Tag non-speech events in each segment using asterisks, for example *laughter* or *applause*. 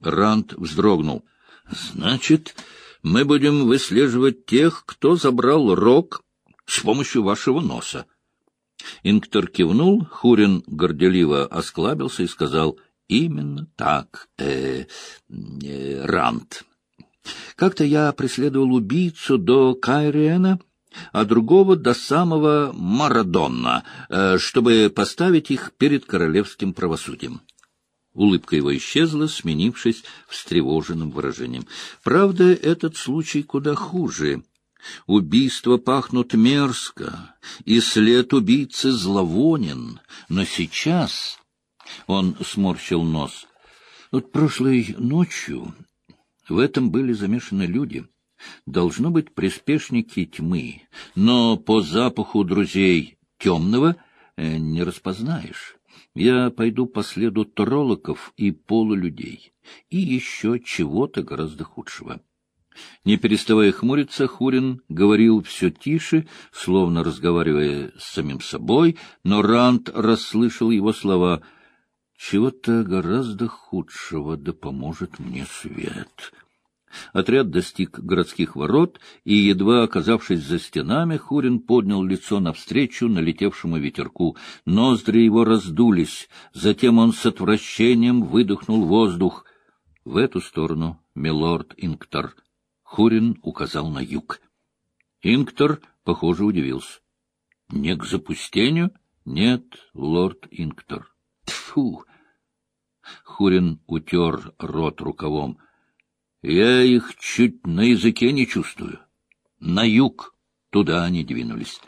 Ранд вздрогнул. Значит, мы будем выслеживать тех, кто забрал рог с помощью вашего носа. Инктор кивнул, Хурин горделиво осклабился и сказал, — Именно так, э, э, Рант. Как-то я преследовал убийцу до Кайриена, а другого до самого Марадонна, э, чтобы поставить их перед королевским правосудием. Улыбка его исчезла, сменившись встревоженным выражением. Правда, этот случай куда хуже. Убийства пахнут мерзко, и след убийцы зловонен. Но сейчас... Он сморщил нос. Вот прошлой ночью в этом были замешаны люди. Должно быть приспешники тьмы, но по запаху друзей темного э, не распознаешь. Я пойду по следу троллоков и полулюдей, и еще чего-то гораздо худшего. Не переставая хмуриться, Хурин говорил все тише, словно разговаривая с самим собой, но Рант расслышал его слова «Чего-то гораздо худшего, да поможет мне свет». Отряд достиг городских ворот, и, едва оказавшись за стенами, Хурин поднял лицо навстречу налетевшему ветерку. Ноздри его раздулись, затем он с отвращением выдохнул воздух. В эту сторону, милорд Инктор. Хурин указал на юг. Инктор, похоже, удивился. — Не к запустению? — Нет, лорд Инктор. — Тьфу! Хурин утер рот рукавом. — я их чуть на языке не чувствую. На юг. Туда они двинулись.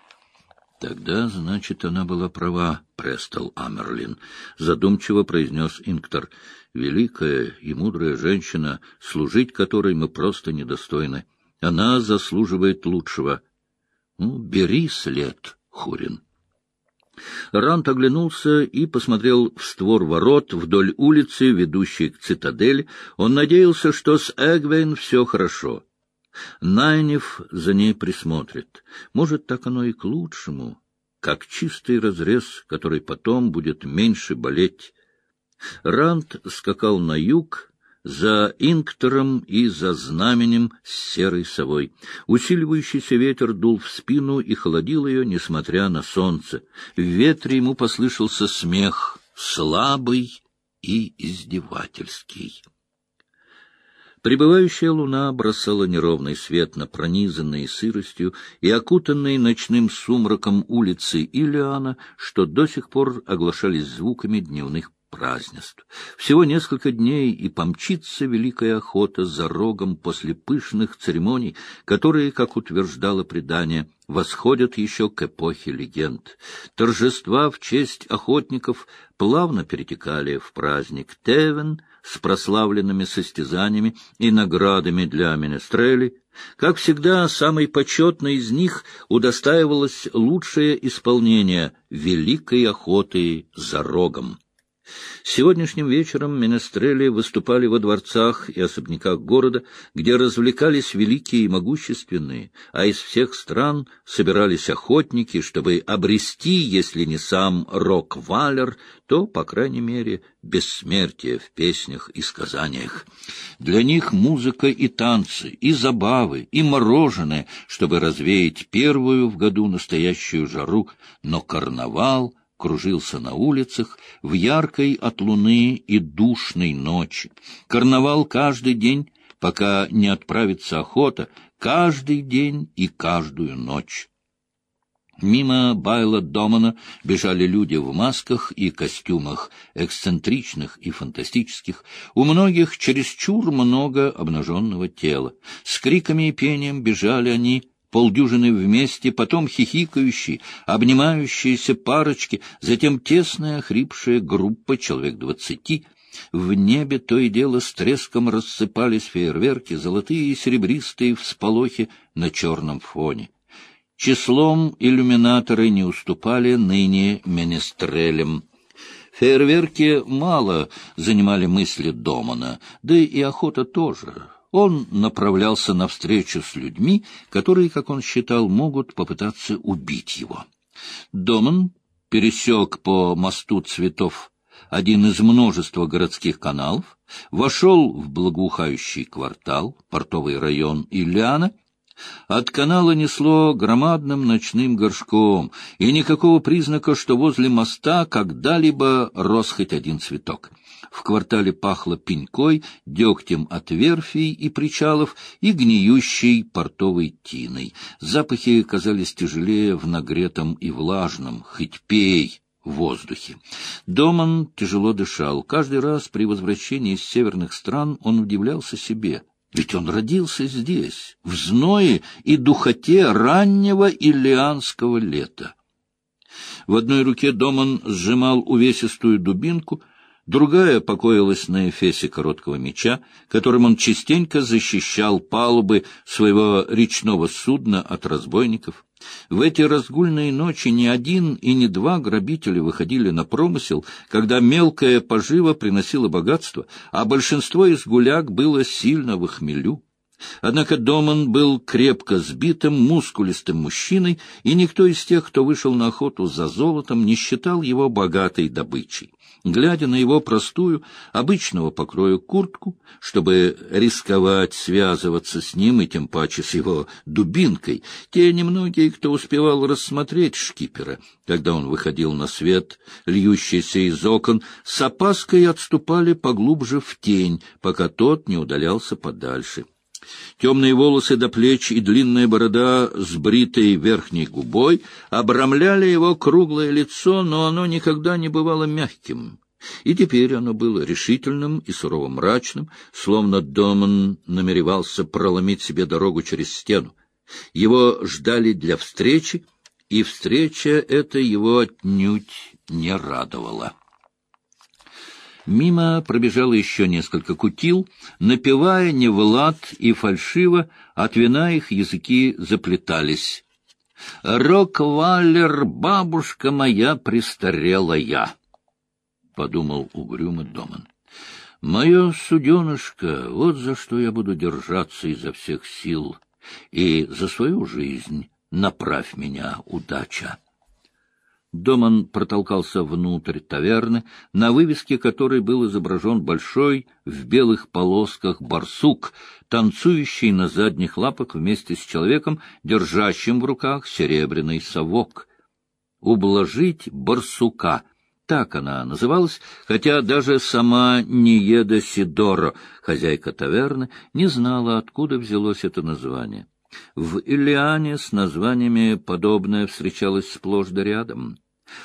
Тогда, значит, она была права, Престол Амерлин, задумчиво произнес Инктор. Великая и мудрая женщина, служить которой мы просто недостойны. Она заслуживает лучшего. Ну, бери след, Хурин. Рант оглянулся и посмотрел в створ ворот вдоль улицы, ведущей к цитадели. Он надеялся, что с Эгвейн все хорошо. Найнев за ней присмотрит. Может, так оно и к лучшему, как чистый разрез, который потом будет меньше болеть. Рант скакал на юг, за инктором и за знаменем с серой совой. Усиливающийся ветер дул в спину и холодил ее, несмотря на солнце. В ветре ему послышался смех, слабый и издевательский. Прибывающая луна бросала неровный свет на пронизанные сыростью и окутанные ночным сумраком улицы Илиана, что до сих пор оглашались звуками дневных празднеств. Всего несколько дней, и помчится великая охота за рогом после пышных церемоний, которые, как утверждало предание, восходят еще к эпохе легенд. Торжества в честь охотников плавно перетекали в праздник Тевен с прославленными состязаниями и наградами для менестрелей. Как всегда, самой почетной из них удостаивалось лучшее исполнение великой охоты за рогом. Сегодняшним вечером менестрели выступали во дворцах и особняках города, где развлекались великие и могущественные, а из всех стран собирались охотники, чтобы обрести, если не сам Рок-Валер, то, по крайней мере, бессмертие в песнях и сказаниях. Для них музыка и танцы, и забавы, и мороженое, чтобы развеять первую в году настоящую жару, но карнавал — кружился на улицах в яркой от луны и душной ночи. Карнавал каждый день, пока не отправится охота, каждый день и каждую ночь. Мимо Байла Домана бежали люди в масках и костюмах, эксцентричных и фантастических, у многих чересчур много обнаженного тела. С криками и пением бежали они полдюжины вместе, потом хихикающие, обнимающиеся парочки, затем тесная хрипшая группа, человек двадцати. В небе то и дело с треском рассыпались фейерверки, золотые и серебристые всполохи на черном фоне. Числом иллюминаторы не уступали ныне менестрелям. Фейерверки мало занимали мысли Домана, да и охота тоже. Он направлялся навстречу с людьми, которые, как он считал, могут попытаться убить его. Доман пересек по мосту цветов один из множества городских каналов, вошел в благоухающий квартал, портовый район Ильяна, от канала несло громадным ночным горшком, и никакого признака, что возле моста когда-либо рос хоть один цветок. В квартале пахло пенькой, дегтем от верфей и причалов и гниющей портовой тиной. Запахи казались тяжелее в нагретом и влажном, хоть пей, воздухе. Доман тяжело дышал. Каждый раз при возвращении из северных стран он удивлялся себе — ведь он родился здесь, в зное и духоте раннего иллианского лета. В одной руке Доман сжимал увесистую дубинку, другая покоилась на эфесе короткого меча, которым он частенько защищал палубы своего речного судна от разбойников. В эти разгульные ночи ни один и ни два грабителя выходили на промысел, когда мелкая пожива приносила богатство, а большинство из гуляк было сильно в хмелю. Однако Доман был крепко сбитым, мускулистым мужчиной, и никто из тех, кто вышел на охоту за золотом, не считал его богатой добычей. Глядя на его простую, обычного покроя куртку, чтобы рисковать связываться с ним и тем паче с его дубинкой, те немногие, кто успевал рассмотреть шкипера, когда он выходил на свет, льющийся из окон, с опаской отступали поглубже в тень, пока тот не удалялся подальше. Темные волосы до плеч и длинная борода с бритой верхней губой обрамляли его круглое лицо, но оно никогда не бывало мягким. И теперь оно было решительным и сурово-мрачным, словно Доман намеревался проломить себе дорогу через стену. Его ждали для встречи, и встреча эта его отнюдь не радовала. Мимо пробежало еще несколько кутил, напевая не в лад и фальшиво, от вина их языки заплетались. «Рок-валлер, бабушка моя престарелая», — подумал угрюмый Доман. «Мое суденышко, вот за что я буду держаться изо всех сил, и за свою жизнь направь меня, удача». Доман протолкался внутрь таверны, на вывеске которой был изображен большой в белых полосках барсук, танцующий на задних лапах вместе с человеком, держащим в руках серебряный совок. «Ублажить барсука» — так она называлась, хотя даже сама Ниеда Сидоро, хозяйка таверны, не знала, откуда взялось это название. В Ильяне с названиями подобное встречалось сплошь да рядом.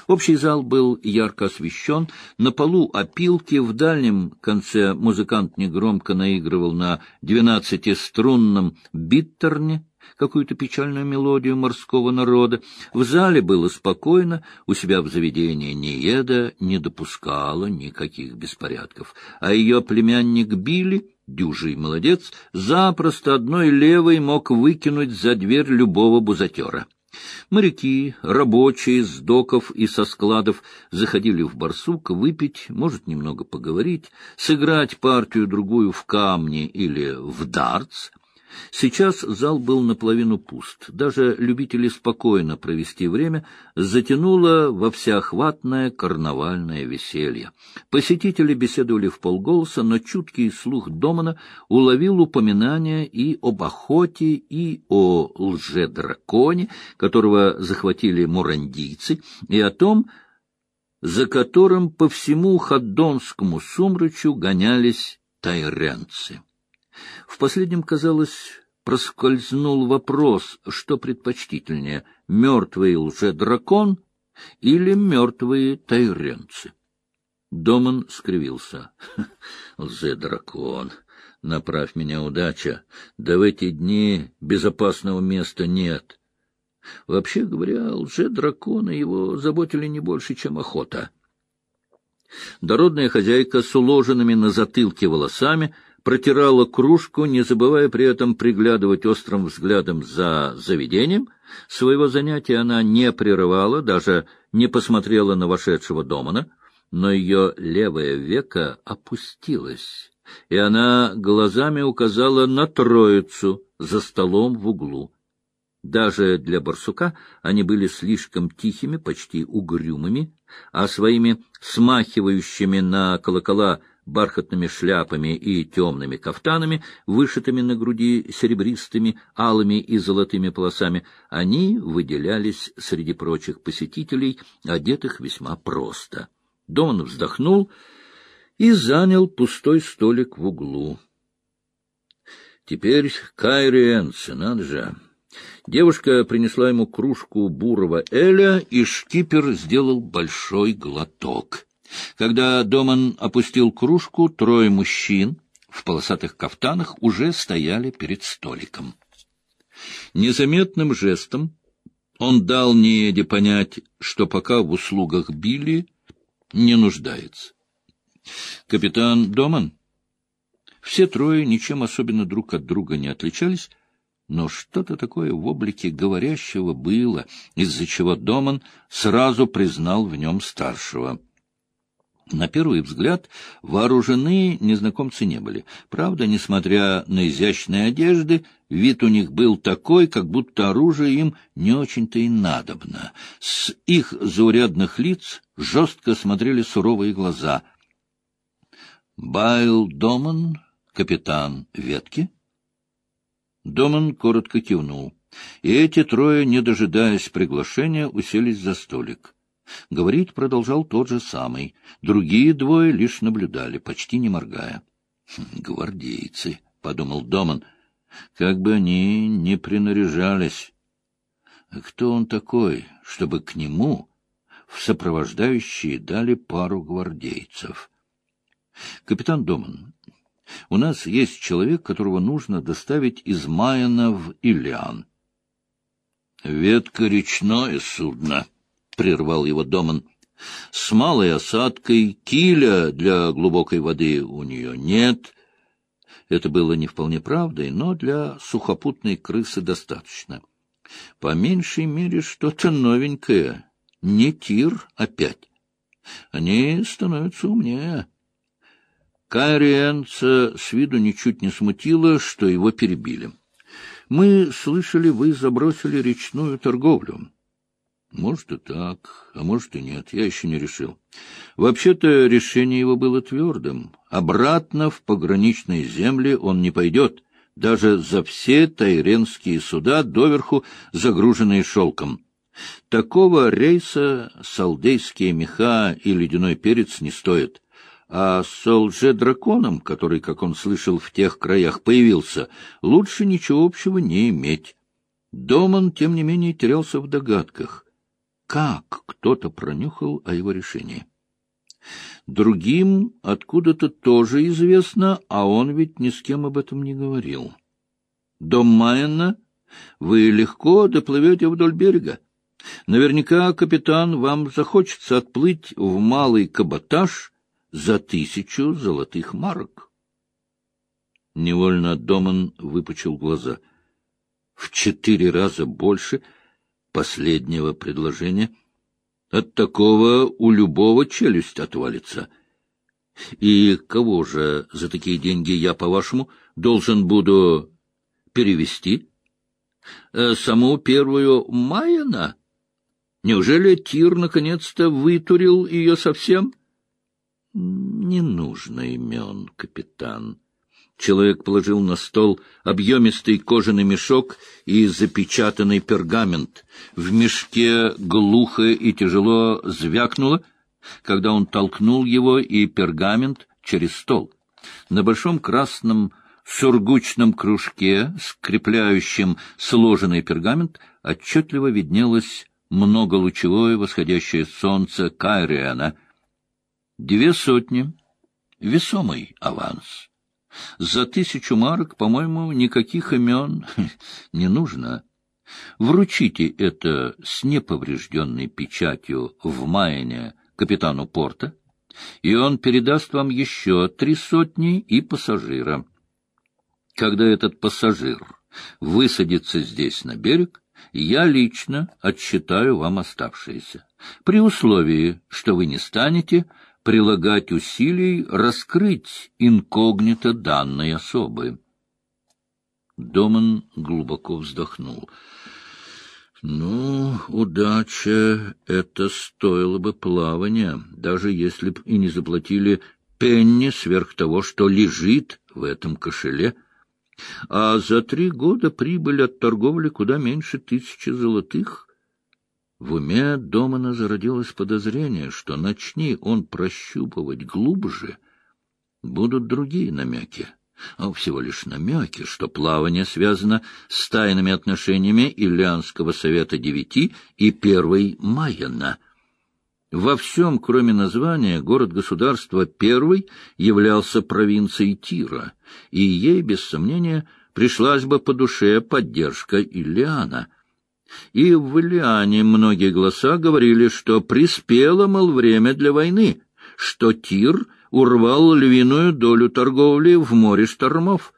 Общий зал был ярко освещен, на полу опилки, в дальнем конце музыкант негромко наигрывал на двенадцатиструнном биттерне какую-то печальную мелодию морского народа. В зале было спокойно, у себя в заведении Ниеда не допускала никаких беспорядков, а ее племянник Билли дюжий молодец, запросто одной левой мог выкинуть за дверь любого бузатера. Моряки, рабочие с доков и со складов заходили в барсук выпить, может, немного поговорить, сыграть партию-другую в камни или в дартс — Сейчас зал был наполовину пуст. Даже любители спокойно провести время затянуло во всеохватное карнавальное веселье. Посетители беседовали в полголоса, но чуткий слух Домана уловил упоминания и об охоте, и о лже-драконе, которого захватили мурандийцы, и о том, за которым по всему Хаддонскому сумрачу гонялись тайренцы. В последнем, казалось, проскользнул вопрос, что предпочтительнее — мертвый лже-дракон или мертвые тайренцы. Доман скривился. *laughs* — Лже-дракон, направь меня удача, да в эти дни безопасного места нет. Вообще говоря, лже-дракона его заботили не больше, чем охота. Дородная хозяйка с уложенными на затылке волосами — протирала кружку, не забывая при этом приглядывать острым взглядом за заведением. Своего занятия она не прерывала, даже не посмотрела на вошедшего Домана, но ее левое веко опустилось, и она глазами указала на троицу за столом в углу. Даже для барсука они были слишком тихими, почти угрюмыми, а своими смахивающими на колокола бархатными шляпами и темными кафтанами, вышитыми на груди серебристыми, алыми и золотыми полосами, они выделялись среди прочих посетителей, одетых весьма просто. Доман вздохнул и занял пустой столик в углу. Теперь Кайриенце, надо же. Девушка принесла ему кружку бурого эля, и шкипер сделал большой глоток. Когда Доман опустил кружку, трое мужчин в полосатых кафтанах уже стояли перед столиком. Незаметным жестом он дал Нееде понять, что пока в услугах Билли не нуждается. Капитан Доман все трое ничем особенно друг от друга не отличались, но что-то такое в облике говорящего было, из-за чего Доман сразу признал в нем старшего. На первый взгляд вооружены незнакомцы не были. Правда, несмотря на изящные одежды, вид у них был такой, как будто оружие им не очень-то и надобно. С их заурядных лиц жестко смотрели суровые глаза. Байл Доман капитан ветки? Доман коротко кивнул, и эти трое, не дожидаясь приглашения, уселись за столик. Говорить продолжал тот же самый. Другие двое лишь наблюдали, почти не моргая. «Хм, «Гвардейцы», — подумал Доман, — «как бы они ни принаряжались. А кто он такой, чтобы к нему в сопровождающие дали пару гвардейцев?» «Капитан Доман, у нас есть человек, которого нужно доставить из Майена в Ильян. — Ветка — речное судно, — прервал его Доман. — С малой осадкой, киля для глубокой воды у нее нет. Это было не вполне правдой, но для сухопутной крысы достаточно. По меньшей мере что-то новенькое. Не тир опять. Они становятся умнее. Кайриенца с виду ничуть не смутило, что его перебили. «Мы слышали, вы забросили речную торговлю». «Может, и так, а может, и нет, я еще не решил. Вообще-то решение его было твердым. Обратно в пограничные земли он не пойдет, даже за все тайренские суда, доверху загруженные шелком». Такого рейса салдейские меха и ледяной перец не стоят а с лже-драконом, который, как он слышал, в тех краях появился, лучше ничего общего не иметь. Доман, тем не менее, терялся в догадках. Как кто-то пронюхал о его решении? Другим откуда-то тоже известно, а он ведь ни с кем об этом не говорил. Дом Майена вы легко доплывете вдоль берега. Наверняка, капитан, вам захочется отплыть в малый каботаж — за тысячу золотых марок. Невольно Доман выпучил глаза. В четыре раза больше последнего предложения. От такого у любого челюсть отвалится. И кого же за такие деньги я, по-вашему, должен буду перевести? Э, саму первую Майена? Неужели Тир наконец-то вытурил ее совсем? — не нужно имен, капитан. Человек положил на стол объемистый кожаный мешок и запечатанный пергамент. В мешке глухо и тяжело звякнуло, когда он толкнул его и пергамент через стол. На большом красном сургучном кружке, скрепляющем сложенный пергамент, отчетливо виднелось многолучевое восходящее солнце Кайриана — Две сотни. Весомый аванс. За тысячу марок, по-моему, никаких имен *laughs* не нужно. Вручите это с неповрежденной печатью в Майне капитану порта, и он передаст вам еще три сотни и пассажира. Когда этот пассажир высадится здесь на берег, я лично отсчитаю вам оставшиеся, при условии, что вы не станете прилагать усилий раскрыть инкогнито данной особы. Доман глубоко вздохнул. Ну, удача — это стоило бы плавания, даже если б и не заплатили пенни сверх того, что лежит в этом кошеле. А за три года прибыль от торговли куда меньше тысячи золотых. В уме Домана зародилось подозрение, что начни он прощупывать глубже, будут другие намеки а всего лишь намеки, что плавание связано с тайными отношениями Ильянского совета девяти и первой Майена. Во всем, кроме названия, город-государство первый являлся провинцией Тира, и ей, без сомнения, пришлась бы по душе поддержка Ильяна. И в Ильяне многие голоса говорили, что приспело, мол, время для войны, что Тир — урвал львиную долю торговли в море штормов.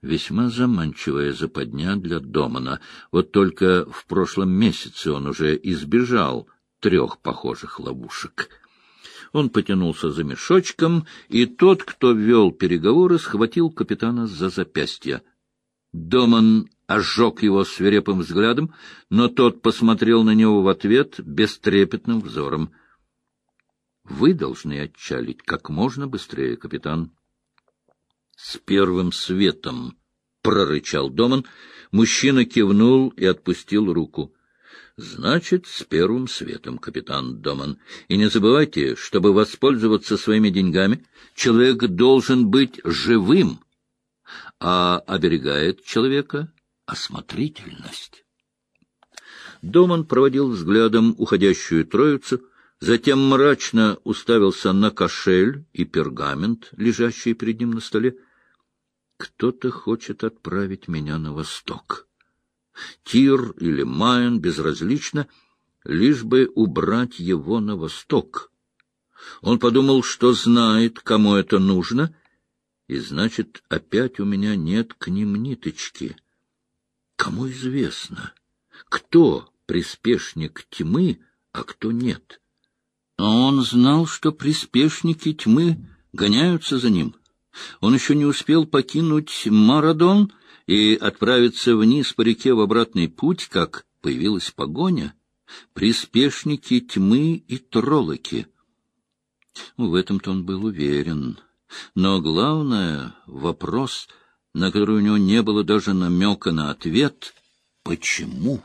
Весьма заманчивая западня для Домана. Вот только в прошлом месяце он уже избежал трех похожих ловушек. Он потянулся за мешочком, и тот, кто вел переговоры, схватил капитана за запястье. Доман ожег его свирепым взглядом, но тот посмотрел на него в ответ бестрепетным взором — вы должны отчалить как можно быстрее, капитан. — С первым светом! — прорычал Доман. Мужчина кивнул и отпустил руку. — Значит, с первым светом, капитан Доман. И не забывайте, чтобы воспользоваться своими деньгами, человек должен быть живым, а оберегает человека осмотрительность. Доман проводил взглядом уходящую троицу — затем мрачно уставился на кошель и пергамент, лежащий перед ним на столе. Кто-то хочет отправить меня на восток. Тир или Майен безразлично, лишь бы убрать его на восток. Он подумал, что знает, кому это нужно, и значит, опять у меня нет к ним ниточки. Кому известно, кто приспешник тьмы, а кто нет? Он знал, что приспешники тьмы гоняются за ним. Он еще не успел покинуть Марадон и отправиться вниз по реке в обратный путь, как появилась погоня. Приспешники тьмы и троллоки. В этом-то он был уверен. Но главное — вопрос, на который у него не было даже намека на ответ — почему?